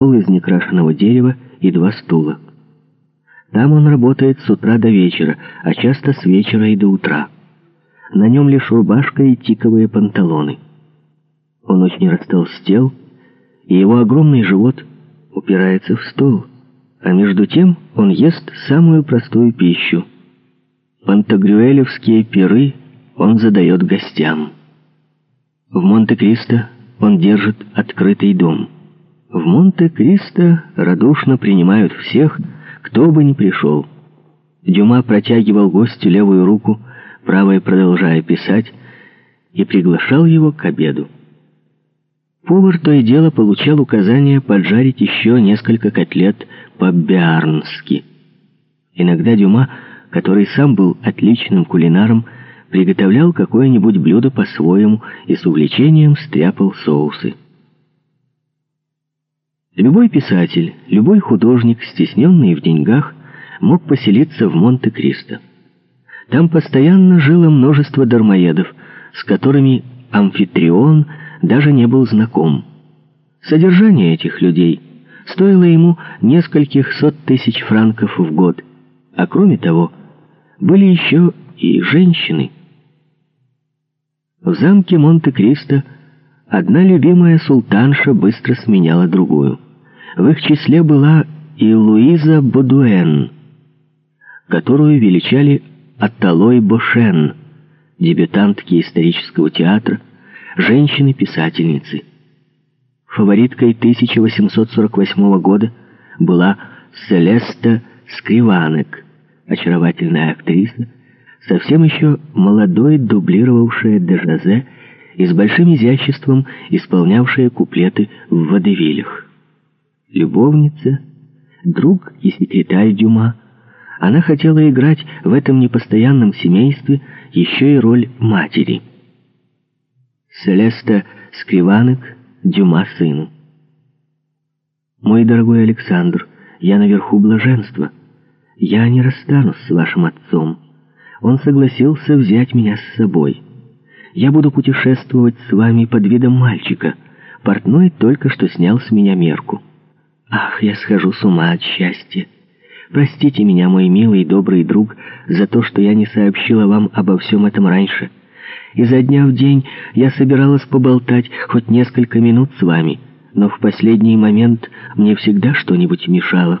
Стол из некрашенного дерева и два стула. Там он работает с утра до вечера, а часто с вечера и до утра. На нем лишь рубашка и тиковые панталоны. Он очень растолстел, и его огромный живот упирается в стол, а между тем он ест самую простую пищу. Пантагрюэлевские пиры он задает гостям. В Монте-Кристо он держит открытый дом. В Монте-Кристо радушно принимают всех, кто бы ни пришел. Дюма протягивал гостю левую руку, правой продолжая писать, и приглашал его к обеду. Повар то и дело получал указание поджарить еще несколько котлет по-биарнски. Иногда Дюма, который сам был отличным кулинаром, приготовлял какое-нибудь блюдо по-своему и с увлечением стряпал соусы. Любой писатель, любой художник, стесненный в деньгах, мог поселиться в Монте-Кристо. Там постоянно жило множество дармоедов, с которыми амфитрион даже не был знаком. Содержание этих людей стоило ему нескольких сот тысяч франков в год, а кроме того, были еще и женщины. В замке Монте-Кристо одна любимая султанша быстро сменяла другую. В их числе была и Луиза Бодуэн, которую величали Аталой Бошен, дебютантки исторического театра, женщины-писательницы. Фавориткой 1848 года была Селеста Скриванек, очаровательная актриса, совсем еще молодой дублировавшая Дежазе и с большим изяществом исполнявшая куплеты в водевилях любовница, друг и секретарь Дюма, она хотела играть в этом непостоянном семействе еще и роль матери. Селеста Скриванек, Дюма сыну. «Мой дорогой Александр, я наверху блаженства. Я не расстанусь с вашим отцом. Он согласился взять меня с собой. Я буду путешествовать с вами под видом мальчика. Портной только что снял с меня мерку». Ах, я схожу с ума от счастья. Простите меня, мой милый и добрый друг, за то, что я не сообщила вам обо всем этом раньше. Изо дня в день я собиралась поболтать хоть несколько минут с вами, но в последний момент мне всегда что-нибудь мешало.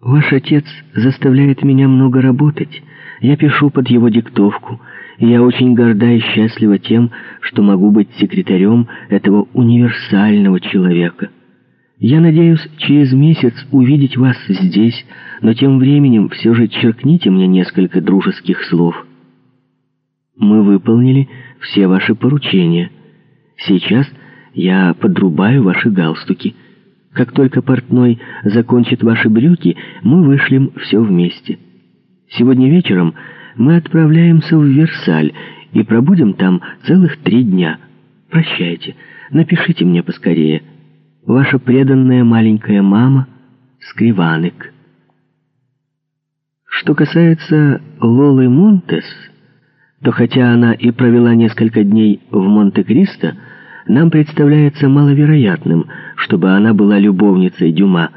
Ваш отец заставляет меня много работать. Я пишу под его диктовку, и я очень горда и счастлива тем, что могу быть секретарем этого универсального человека». Я надеюсь через месяц увидеть вас здесь, но тем временем все же черкните мне несколько дружеских слов. Мы выполнили все ваши поручения. Сейчас я подрубаю ваши галстуки. Как только портной закончит ваши брюки, мы вышлем все вместе. Сегодня вечером мы отправляемся в Версаль и пробудем там целых три дня. Прощайте, напишите мне поскорее» ваша преданная маленькая мама Скриванек. Что касается Лолы Монтес, то хотя она и провела несколько дней в Монте-Кристо, нам представляется маловероятным, чтобы она была любовницей Дюма,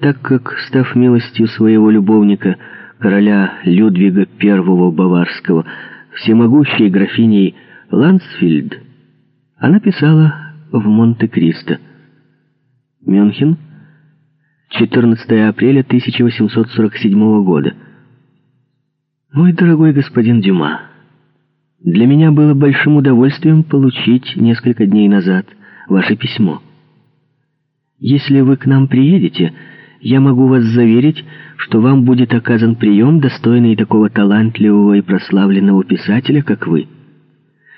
так как, став милостью своего любовника, короля Людвига I Баварского, всемогущей графиней Лансфильд, она писала в Монте-Кристо. Мюнхен, 14 апреля 1847 года. Мой дорогой господин Дюма, для меня было большим удовольствием получить несколько дней назад ваше письмо. Если вы к нам приедете, я могу вас заверить, что вам будет оказан прием, достойный такого талантливого и прославленного писателя, как вы.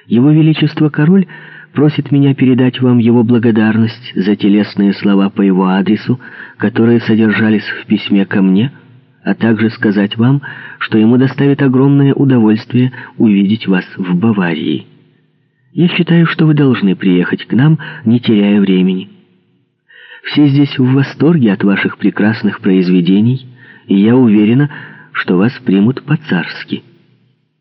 Его Величество Король просит меня передать вам его благодарность за телесные слова по его адресу, которые содержались в письме ко мне, а также сказать вам, что ему доставит огромное удовольствие увидеть вас в Баварии. Я считаю, что вы должны приехать к нам, не теряя времени. Все здесь в восторге от ваших прекрасных произведений, и я уверена, что вас примут по-царски».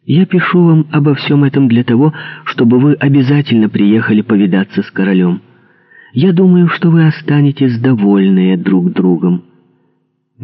Я пишу вам обо всем этом для того, чтобы вы обязательно приехали повидаться с королем. Я думаю, что вы останетесь довольные друг другом.